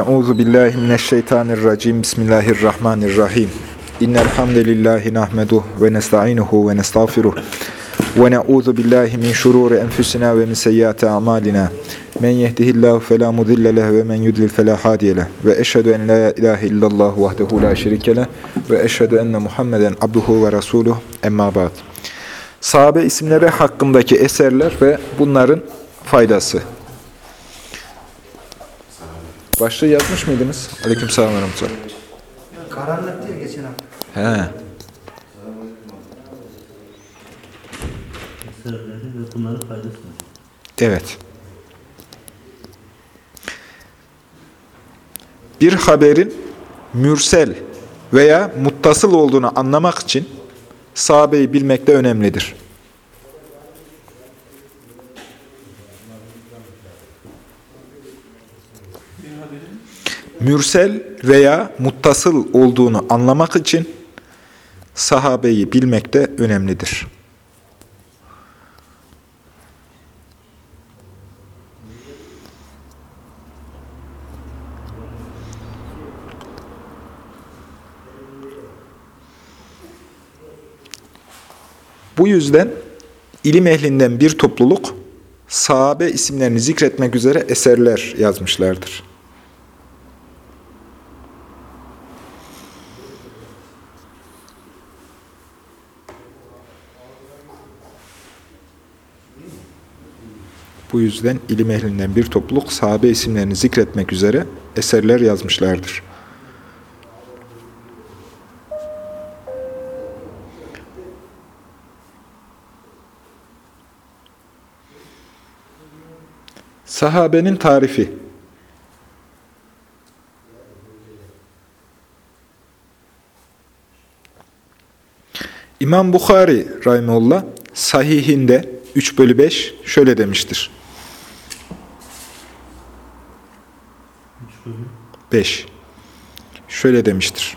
Euzu billahi mineşşeytanirracim. Bismillahirrahmanirrahim. İnnel hamdelellahi nahmeduhu ve nestainuhu ve nestağfiruh. Ve na'uzu billahi min şururi enfusina ve min seyyiati a'malina. Men yehdihillahu fela mudille leh ve men yudlil fela hadiye. Ve eşhedü en la ilahe illallah vahdehu la şerike leh ve eşhedü enne Muhammeden abduhu ve resuluh. Emma ba'd. Sahabe isimleri hakkındaki eserler ve bunların faydası. Başlığı yazmış mıydınız? Aleykümselam ve rahmetullah. Karanlık diye geçen hafta. He. eserleri ve bunların faydası var. Evet. Bir haberin mürsel veya muttasıl olduğunu anlamak için sahabeyi bilmek de önemlidir. Mürsel veya muttasıl olduğunu anlamak için sahabeyi bilmek de önemlidir. Bu yüzden ilim ehlinden bir topluluk sahabe isimlerini zikretmek üzere eserler yazmışlardır. Bu yüzden ilim ehlinden bir topluluk sahabe isimlerini zikretmek üzere eserler yazmışlardır. Sahabenin tarifi İmam Bukhari Rahimullah sahihinde 3 bölü 5 şöyle demiştir. 5. Şöyle demiştir.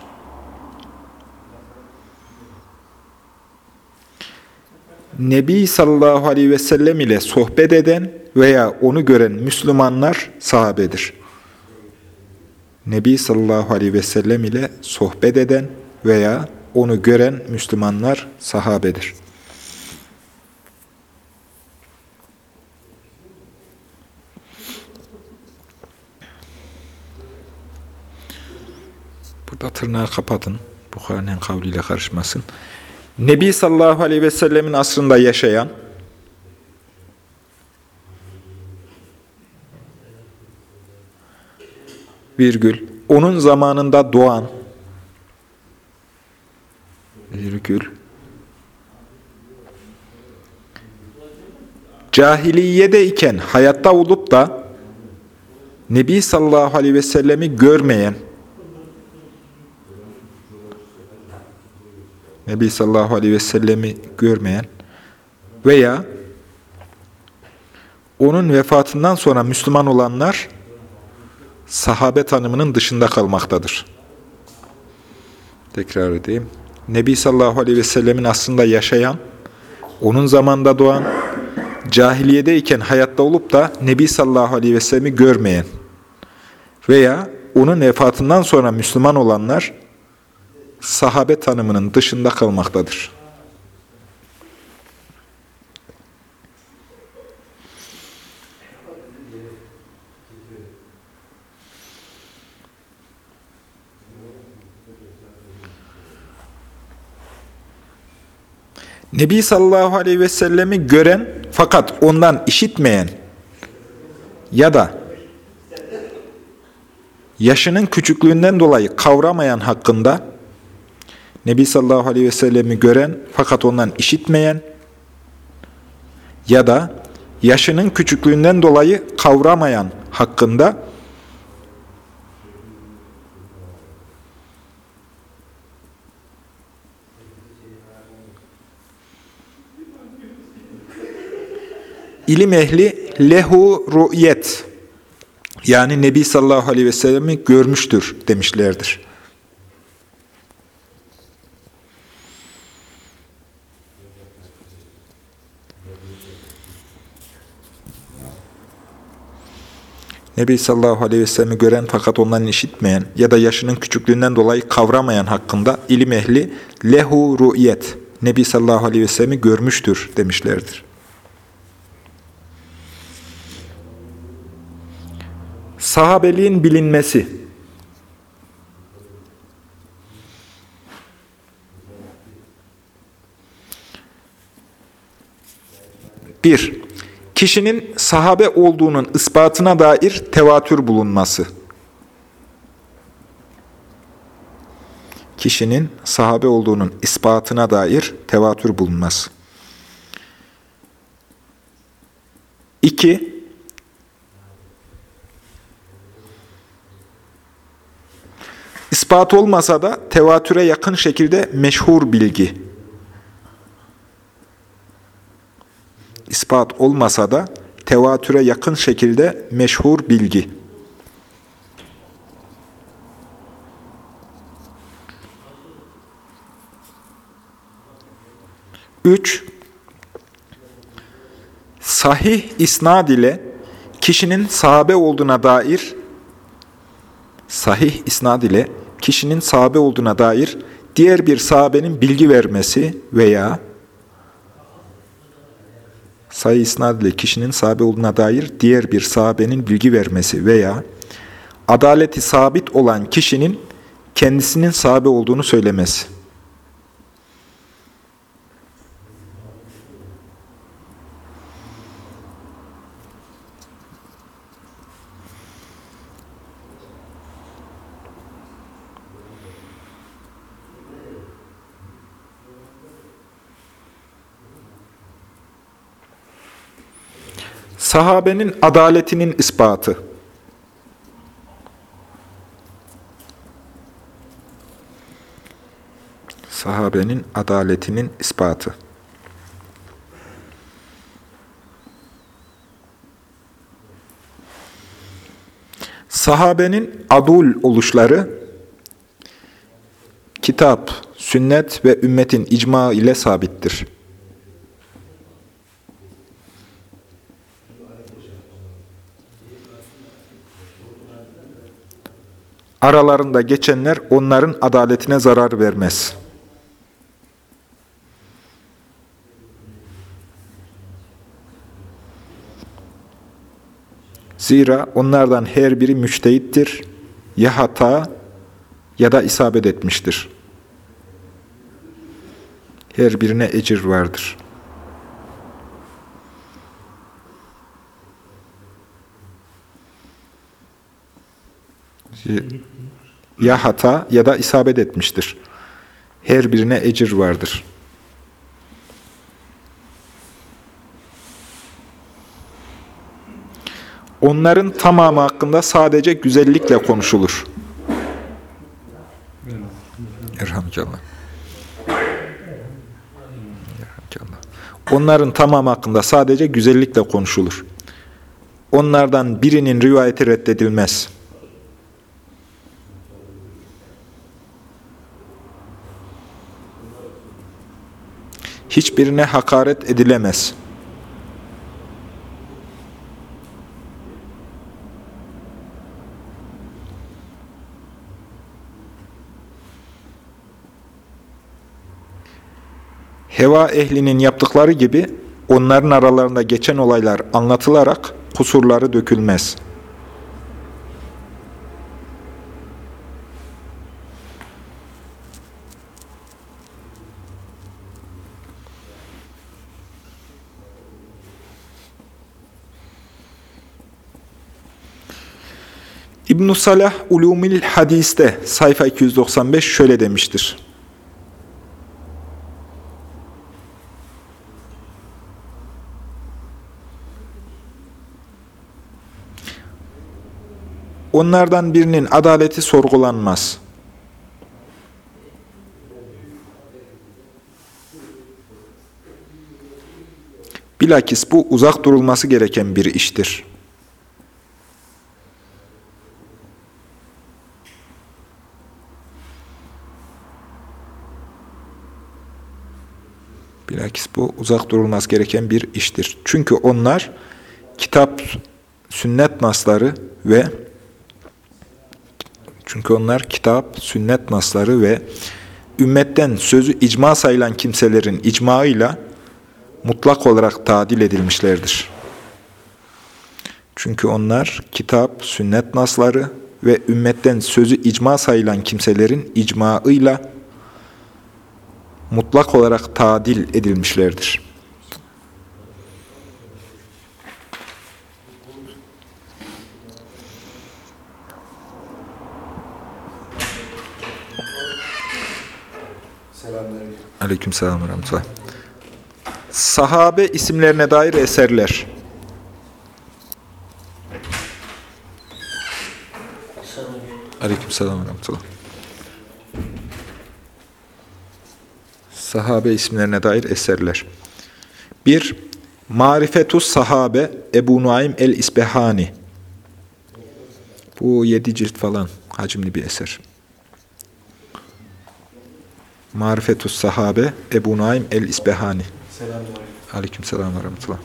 Nebi sallallahu aleyhi ve sellem ile sohbet eden veya onu gören Müslümanlar sahabedir. Nebi sallallahu aleyhi ve sellem ile sohbet eden veya onu gören Müslümanlar sahabedir. Burada tırnağı kapatın. Bukhari'nin kavliyle karışmasın. Nebi sallallahu aleyhi ve sellemin asrında yaşayan, virgül, onun zamanında doğan, virgül, cahiliyede iken hayatta olup da Nebi sallallahu aleyhi ve sellemi görmeyen, Nebi sallallahu aleyhi ve sellemi görmeyen veya onun vefatından sonra Müslüman olanlar sahabe tanımının dışında kalmaktadır. Tekrar edeyim. Nebi sallallahu aleyhi ve sellemin aslında yaşayan, onun zamanda doğan, cahiliyedeyken hayatta olup da Nebi sallallahu aleyhi ve sellemi görmeyen veya onun vefatından sonra Müslüman olanlar sahabe tanımının dışında kalmaktadır. Nebi sallallahu aleyhi ve sellemi gören fakat ondan işitmeyen ya da yaşının küçüklüğünden dolayı kavramayan hakkında Nebi sallallahu aleyhi ve sellemi gören fakat ondan işitmeyen ya da yaşının küçüklüğünden dolayı kavramayan hakkında ilim ehli lehu ru'yet yani Nebi sallallahu aleyhi ve sellemi görmüştür demişlerdir. Nebi sallallahu aleyhi ve sellem'i gören fakat ondan işitmeyen ya da yaşının küçüklüğünden dolayı kavramayan hakkında ilim ehli lehu ru'yet, Nebi sallallahu aleyhi ve sellem'i görmüştür demişlerdir. Sahabeliğin bilinmesi Bir, kişinin sahabe olduğunun ispatına dair tevatür bulunması. Kişinin sahabe olduğunun ispatına dair tevatür bulunması. İki, ispat olmasa da tevatüre yakın şekilde meşhur bilgi. İspat olmasa da tevatüre yakın şekilde meşhur bilgi. Üç, sahih isnad ile kişinin sahabe olduğuna dair sahih isnad ile kişinin sahabe olduğuna dair diğer bir sahabenin bilgi vermesi veya sayı isnad ile kişinin sahabe olduğuna dair diğer bir sahabenin bilgi vermesi veya adaleti sabit olan kişinin kendisinin sahabe olduğunu söylemesi. Sahabenin adaletinin ispatı. Sahabenin adaletinin ispatı. Sahabenin adul oluşları, kitap, sünnet ve ümmetin icma ile sabittir. Aralarında geçenler onların adaletine zarar vermez. Zira onlardan her biri müçtehittir, ya hata ya da isabet etmiştir. Her birine ecir vardır. Ya hata ya da isabet etmiştir. Her birine ecir vardır. Onların tamamı hakkında sadece güzellikle konuşulur. Elhamdülillah. Onların tamamı hakkında sadece güzellikle konuşulur. Onlardan birinin rivayeti reddedilmez. Hiçbirine hakaret edilemez. Heva ehlinin yaptıkları gibi onların aralarında geçen olaylar anlatılarak kusurları dökülmez. İbn-i Salah Ulumil Hadis'te sayfa 295 şöyle demiştir. Onlardan birinin adaleti sorgulanmaz. Bilakis bu uzak durulması gereken bir iştir. Bilakis bu uzak durulması gereken bir iştir. Çünkü onlar kitap, sünnet nasları ve çünkü onlar kitap, sünnet nasları ve ümmetten sözü icma sayılan kimselerin icmaıyla mutlak olarak tadil edilmişlerdir. Çünkü onlar kitap, sünnet nasları ve ümmetten sözü icma sayılan kimselerin icmaıyla mutlak olarak tadil edilmişlerdir. Aleyküm selam ve rahmetullah. Sahabe isimlerine dair eserler. Aleyküm selam ve rahmetullah. Sahabe isimlerine dair eserler. 1. Marifetus Sahabe Ebu Nuaym el-İsbehani. Bu yedi cilt falan hacimli bir eser. Marifetus Sahabe Ebu Nuaym el-İsbehani. Aleyküm selam ve rahmetullah.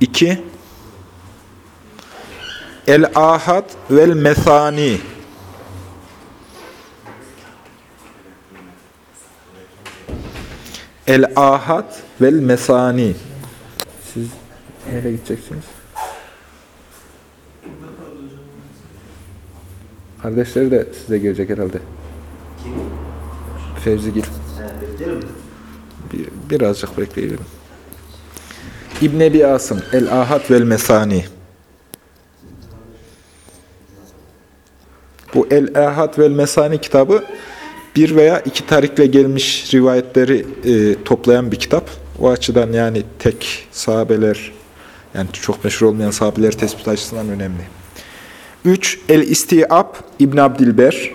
2. El-Ahad vel-Methani. El-Ahad vel-Mesani. Siz nereye gideceksiniz? Kardeşleri de size gelecek herhalde. Fevzigil. Bir, birazcık bekleyelim. İbn Ebi Asım El-Ahad vel Bu El-Ahad vel Mesani kitabı bir veya iki tarikle gelmiş rivayetleri e, toplayan bir kitap. O açıdan yani tek sahabeler, yani çok meşhur olmayan sahabeler tespit açısından önemli. 3. El-İstiab İbn Abdilber.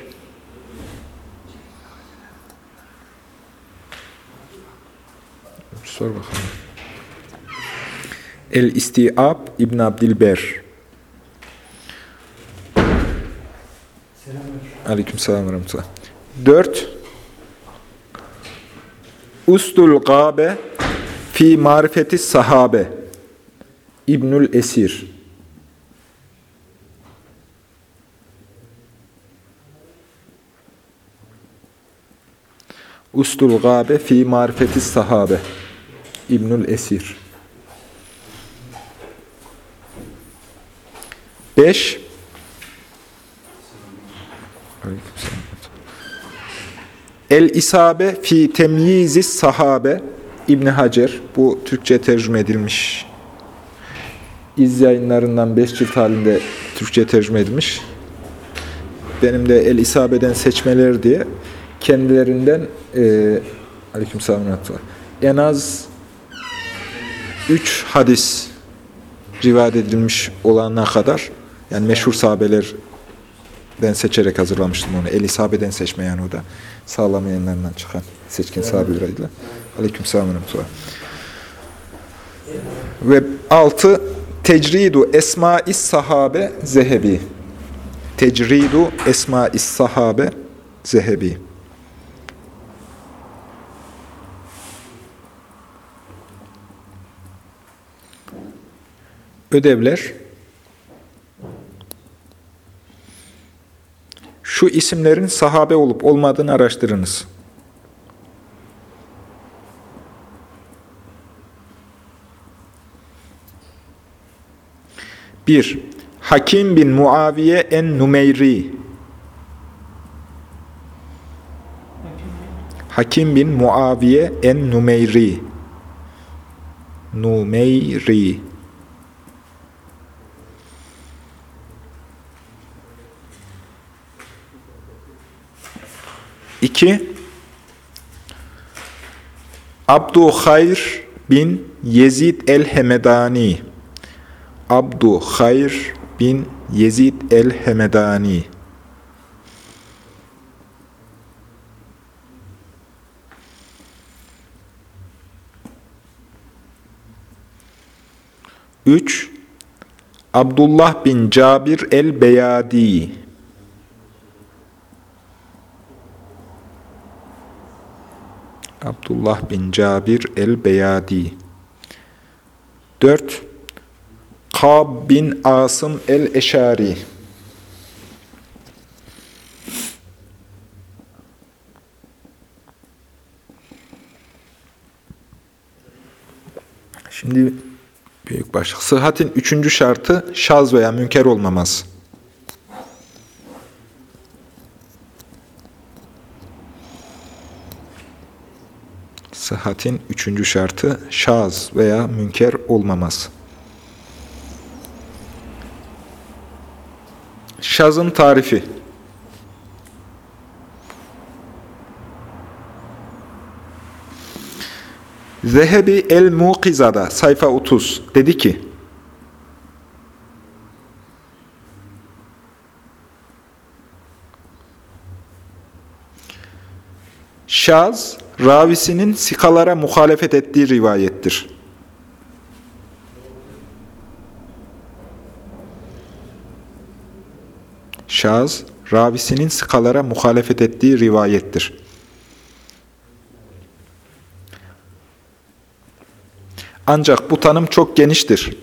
Sor bakalım. El-İstiab İbn Abdilber. Aleyküm selam ve rahmetullah. 4. Ustul Gabe fi marifeti sahabe İbnül Esir. Ustul Gabe fi marifeti sahabe İbnül Esir. 5 El-İsabe fi temyizi sahabe İbn Hacer. Bu Türkçe tercüme edilmiş. İz yayınlarından 5 cilt halinde Türkçe tercüme edilmiş. Benim de El-İsabe'den seçmeler diye kendilerinden e, aleykümselam en az 3 hadis rivayet edilmiş olana kadar yani meşhur sahabelerden seçerek hazırlamıştım onu. El sahabeden seçme yani o da sağlamayanlarından çıkan seçkin sahabeler adıyla. Aleyküm selam ve rahmetullah. Ve altı Tecridu Esma-i Sahabe Zehebi. Tecridu Esma-i Sahabe Zehebi. Ödevler Şu isimlerin sahabe olup olmadığını araştırınız. Bir, Hakim bin Muaviye en-Numeyri. Hakim bin Muaviye en-Numeyri. Numeyri. İki, Abdu Hayr bin Yezid el-Hemedani. Abdu Hayr bin Yezid el-Hemedani. Üç, Abdullah bin Cabir el-Beyadi. Abdullah bin Cabir el-Beyadi 4. Kab bin Asım el-Eşari Şimdi büyük başlık. Sıhhatin üçüncü şartı şaz veya münker olmaması. Sıhhatin üçüncü şartı şaz veya münker olmaması. Şazın tarifi. Zehebi el-Muqiza'da sayfa 30 dedi ki Şaz, ravisinin sikalara muhalefet ettiği rivayettir. Şaz, ravisinin sikalara muhalefet ettiği rivayettir. Ancak bu tanım çok geniştir.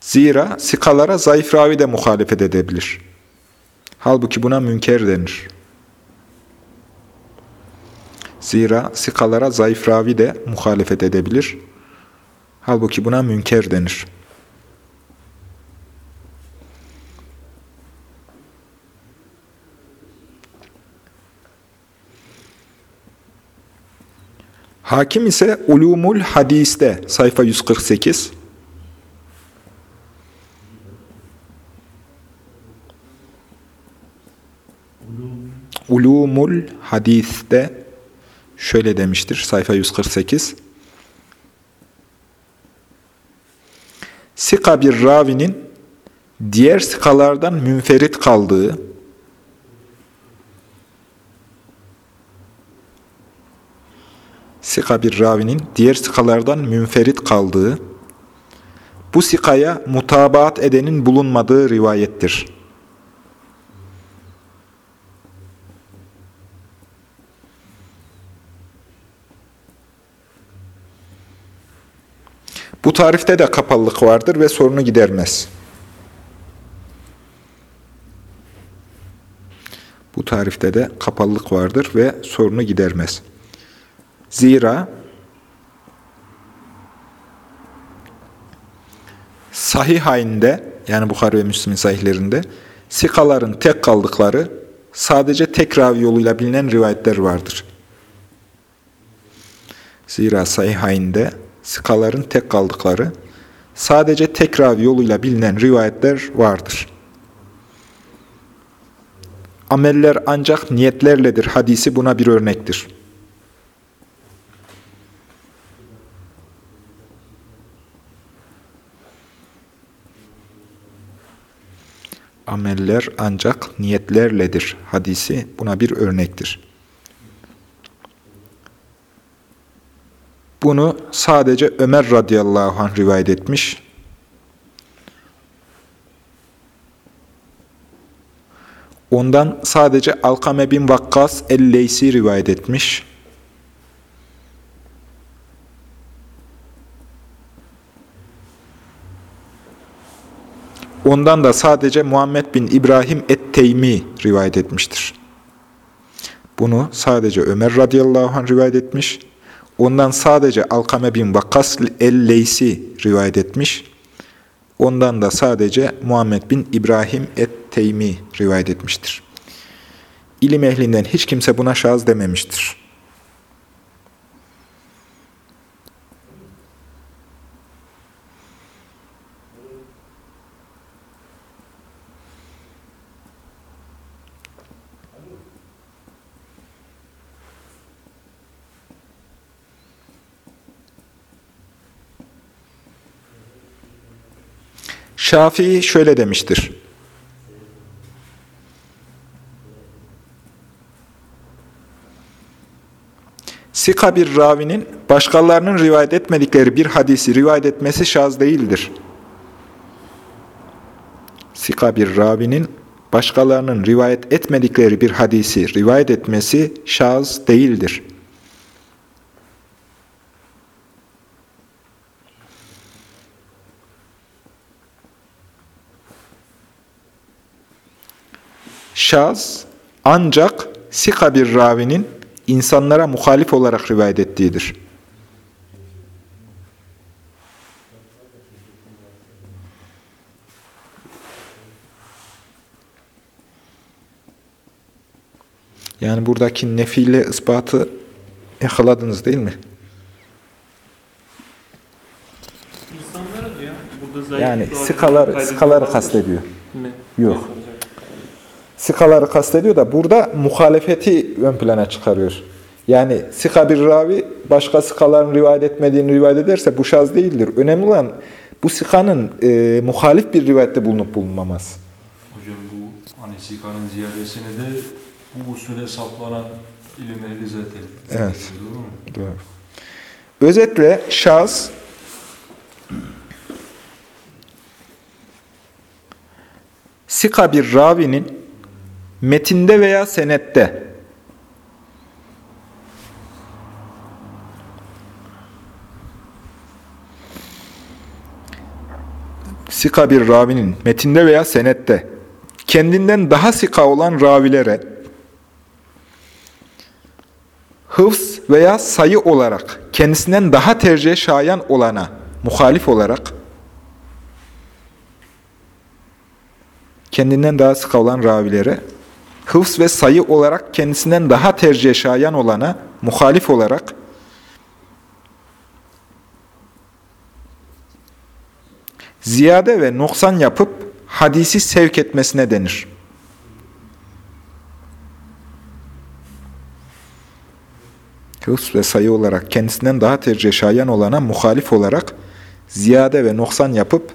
Zira sikalara zayıf ravi de muhalefet edebilir. Halbuki buna münker denir. Zira sikalara zayıf ravi de muhalefet edebilir. Halbuki buna münker denir. Hakim ise Ulumul Hadis'te sayfa 148 Ulumul Hadis'te şöyle demiştir sayfa 148 Sika bir ravinin diğer sikalardan münferit kaldığı Sika bir ravinin diğer sikalardan münferit kaldığı, bu sikaya mutabaat edenin bulunmadığı rivayettir. Bu tarifte de kapalılık vardır ve sorunu gidermez. Bu tarifte de kapalılık vardır ve sorunu gidermez. Zira sahihayinde yani Bukhari ve Müslim'in sahihlerinde sikaların tek kaldıkları sadece tek ravi yoluyla bilinen rivayetler vardır. Zira sahihayinde sikaların tek kaldıkları sadece tek ravi yoluyla bilinen rivayetler vardır. Ameller ancak niyetlerledir hadisi buna bir örnektir. ameller ancak niyetlerledir. Hadisi buna bir örnektir. Bunu sadece Ömer radıyallahu anh rivayet etmiş. Ondan sadece Alkame bin Vakkas el-Leysi rivayet etmiş. Ondan da sadece Muhammed bin İbrahim et-Teymi rivayet etmiştir. Bunu sadece Ömer radıyallahu anh rivayet etmiş. Ondan sadece Alkame bin Vakkas el-Leysi rivayet etmiş. Ondan da sadece Muhammed bin İbrahim et-Teymi rivayet etmiştir. İlim ehlinden hiç kimse buna şahız dememiştir. Şafii şöyle demiştir. Sika bir ravinin başkalarının rivayet etmedikleri bir hadisi rivayet etmesi şaz değildir. Sika bir ravinin başkalarının rivayet etmedikleri bir hadisi rivayet etmesi şaz değildir. Şaz ancak sika bir ravinin insanlara muhalif olarak rivayet ettiğidir. Yani buradaki nefiyle ispatı yakaladınız değil mi? İnsanlara diyor. Burada zayıf Yani sikalar, sikaları kastediyor. Ne? Yok. Sikaları kastediyor da burada muhalefeti ön plana çıkarıyor. Yani sika bir ravi başka sikaların rivayet etmediğini rivayet ederse bu şaz değildir. Önemli olan bu sikanın e, muhalif bir rivayette bulunup bulunmaması. Hocam bu hani sikanın ziyadesini de bu usule saplanan ilim ehli zaten. Evet. Doğru mu? Doğru. Özetle şaz sika bir ravinin metinde veya senette. Sika bir ravinin metinde veya senette. Kendinden daha sika olan ravilere hıfz veya sayı olarak kendisinden daha tercih şayan olana muhalif olarak kendinden daha sık olan ravilere hıfz ve sayı olarak kendisinden daha tercih şayan olana muhalif olarak ziyade ve noksan yapıp hadisi sevk etmesine denir. Hıfz ve sayı olarak kendisinden daha tercih şayan olana muhalif olarak ziyade ve noksan yapıp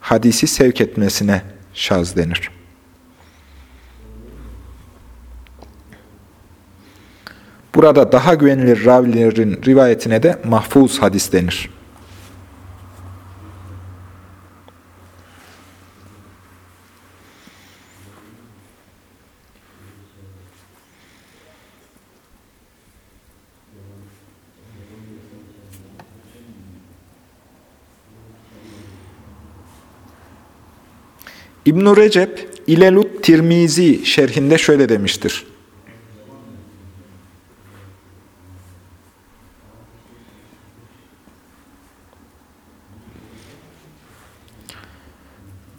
hadisi sevk etmesine şaz denir. Burada daha güvenilir ravilerin rivayetine de mahfuz hadis denir. İbn Recep İlelut Tirmizi şerhinde şöyle demiştir.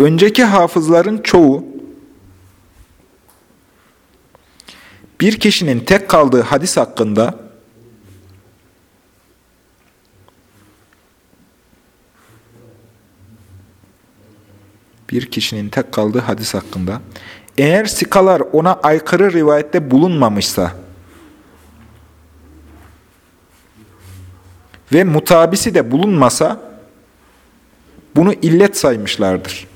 Önceki hafızların çoğu bir kişinin tek kaldığı hadis hakkında bir kişinin tek kaldığı hadis hakkında eğer sikalar ona aykırı rivayette bulunmamışsa ve mutabisi de bulunmasa bunu illet saymışlardır.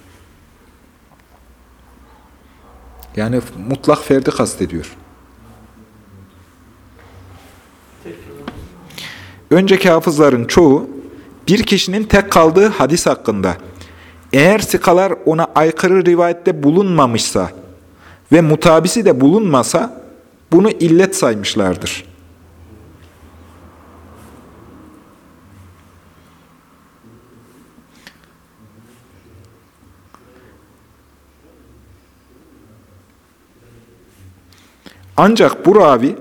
Yani mutlak ferdi kastediyor. Önceki hafızların çoğu bir kişinin tek kaldığı hadis hakkında eğer sikalar ona aykırı rivayette bulunmamışsa ve mutabisi de bulunmasa bunu illet saymışlardır. Ancak bu ravi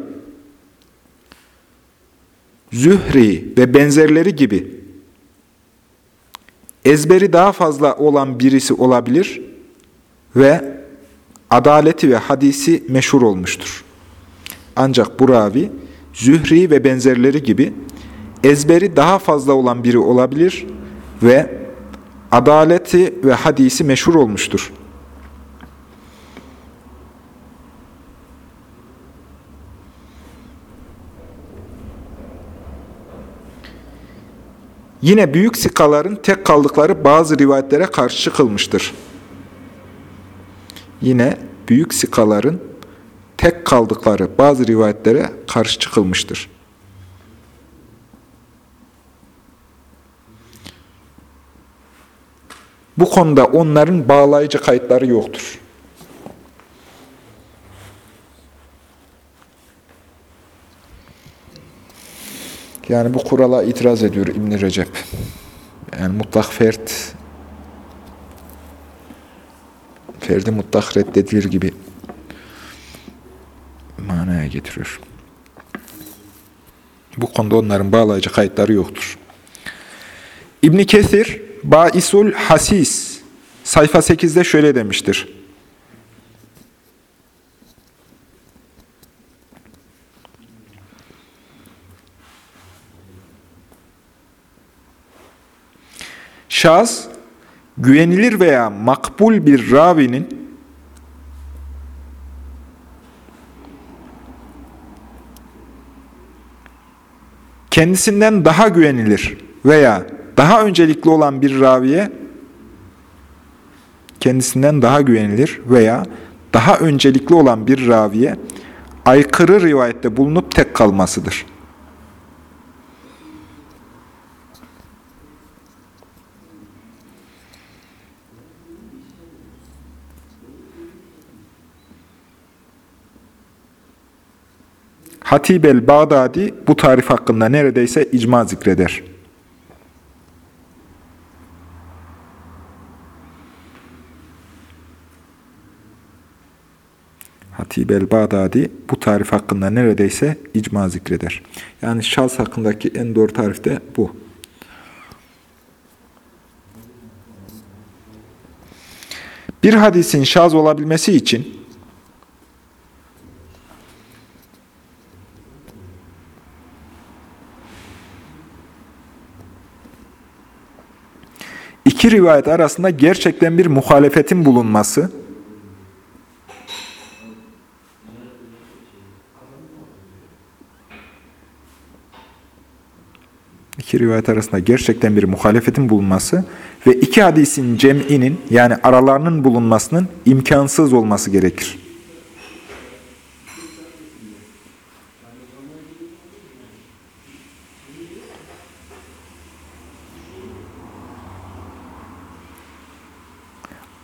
Zühri ve benzerleri gibi ezberi daha fazla olan birisi olabilir ve adaleti ve hadisi meşhur olmuştur. Ancak bu ravi Zühri ve benzerleri gibi ezberi daha fazla olan biri olabilir ve adaleti ve hadisi meşhur olmuştur. Yine büyük sikaların tek kaldıkları bazı rivayetlere karşı çıkılmıştır. Yine büyük sikaların tek kaldıkları bazı rivayetlere karşı çıkılmıştır. Bu konuda onların bağlayıcı kayıtları yoktur. Yani bu kurala itiraz ediyor İbn Recep. Yani mutlak fert ferdi mutlak reddedilir gibi manaya getiriyor. Bu konuda onların bağlayıcı kayıtları yoktur. İbn Kesir Baisul Hasis sayfa 8'de şöyle demiştir. Şahıs, güvenilir veya makbul bir ravinin kendisinden daha güvenilir veya daha öncelikli olan bir raviye kendisinden daha güvenilir veya daha öncelikli olan bir raviye aykırı rivayette bulunup tek kalmasıdır. Hatib el-Bağdadi bu tarif hakkında neredeyse icma zikreder. Hatib el-Bağdadi bu tarif hakkında neredeyse icma zikreder. Yani şahs hakkındaki en doğru tarif de bu. Bir hadisin şaz olabilmesi için iki rivayet arasında gerçekten bir muhalefetin bulunması, iki rivayet arasında gerçekten bir muhalefetin bulunması ve iki hadisin cem'inin yani aralarının bulunmasının imkansız olması gerekir.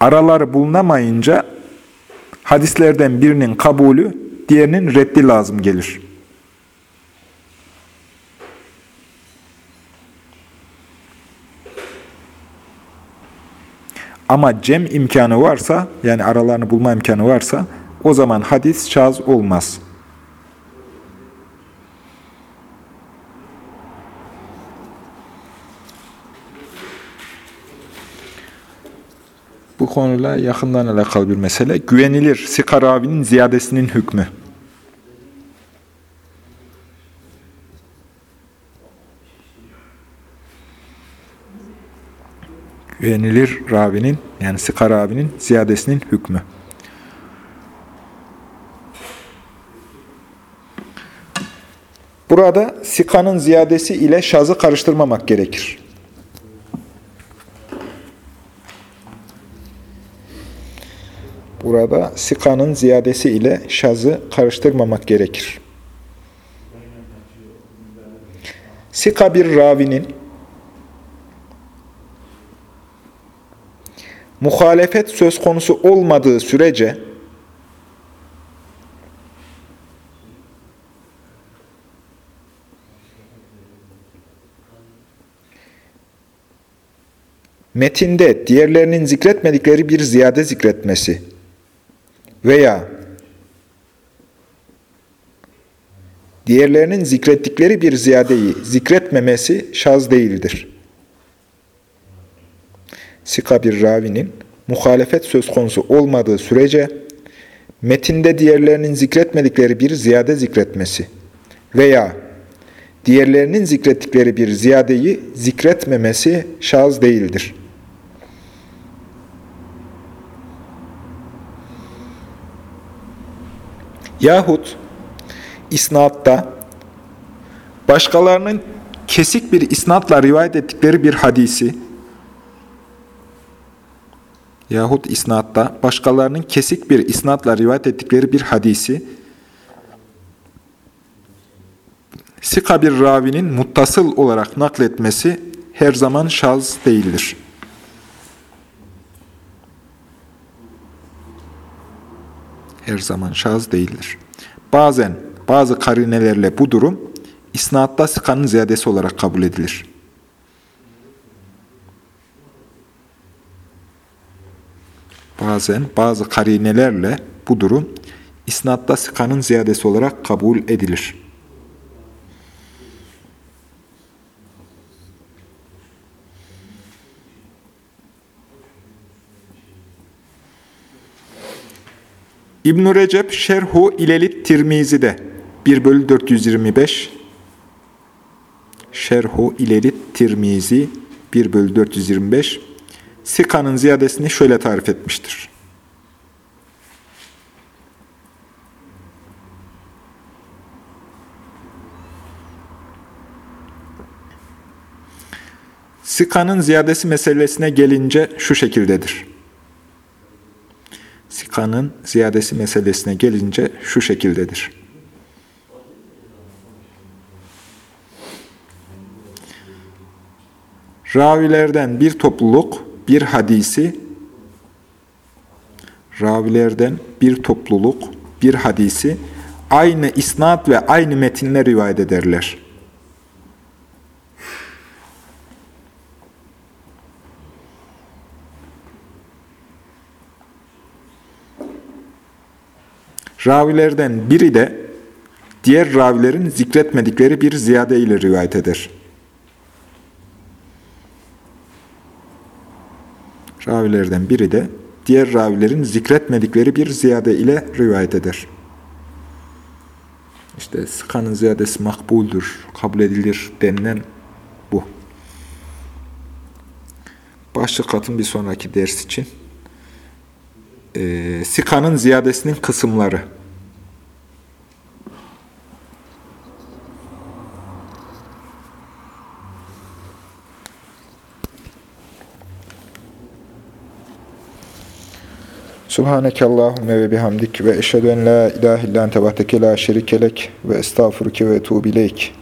Araları bulunamayınca hadislerden birinin kabulü, diğerinin reddi lazım gelir. Ama cem imkanı varsa, yani aralarını bulma imkanı varsa, o zaman hadis şaz olmaz. Konuyla yakından alakalı bir mesele. Güvenilir Sikar abinin ziyadesinin hükmü. Güvenilir ravinin yani Sikar abinin ziyadesinin hükmü. Burada sikanın ziyadesi ile şazı karıştırmamak gerekir. Burada sikanın ziyadesi ile şazı karıştırmamak gerekir. Sika bir ravinin muhalefet söz konusu olmadığı sürece metinde diğerlerinin zikretmedikleri bir ziyade zikretmesi veya diğerlerinin zikrettikleri bir ziyadeyi zikretmemesi şaz değildir. Sika bir ravinin muhalefet söz konusu olmadığı sürece metinde diğerlerinin zikretmedikleri bir ziyade zikretmesi veya diğerlerinin zikrettikleri bir ziyadeyi zikretmemesi şaz değildir. Yahut isnatta başkalarının kesik bir isnatla rivayet ettikleri bir hadisi yahut isnatta başkalarının kesik bir isnatla rivayet ettikleri bir hadisi Sika bir ravinin muttasıl olarak nakletmesi her zaman şaz değildir. Her zaman şaz değildir. Bazen bazı karinelerle bu durum isnatta sikanın ziyadesi olarak kabul edilir. Bazen bazı karinelerle bu durum isnatta sikanın ziyadesi olarak kabul edilir. İbn-i Recep Şerhu İlelit Tirmizi'de 1 bölü 425 Şerhu İlelit Tirmizi 1 bölü 425 Sika'nın ziyadesini şöyle tarif etmiştir. Sika'nın ziyadesi meselesine gelince şu şekildedir. Sika'nın ziyadesi meselesine gelince şu şekildedir. Ravilerden bir topluluk bir hadisi ravilerden bir topluluk bir hadisi aynı isnat ve aynı metinle rivayet ederler. Ravilerden biri de diğer ravilerin zikretmedikleri bir ziyade ile rivayet eder. Ravilerden biri de diğer ravilerin zikretmedikleri bir ziyade ile rivayet eder. İşte sıkanın ziyadesi makbuldür, kabul edilir denilen bu. Başlık atın bir sonraki ders için. Ee, sikanın ziyadesinin kısımları. Subhaneke Allahümme ve bihamdik ve eşhedü en la ilahe illa ente vahdeke la şerikelek ve estağfuruke ve etubu ileyk.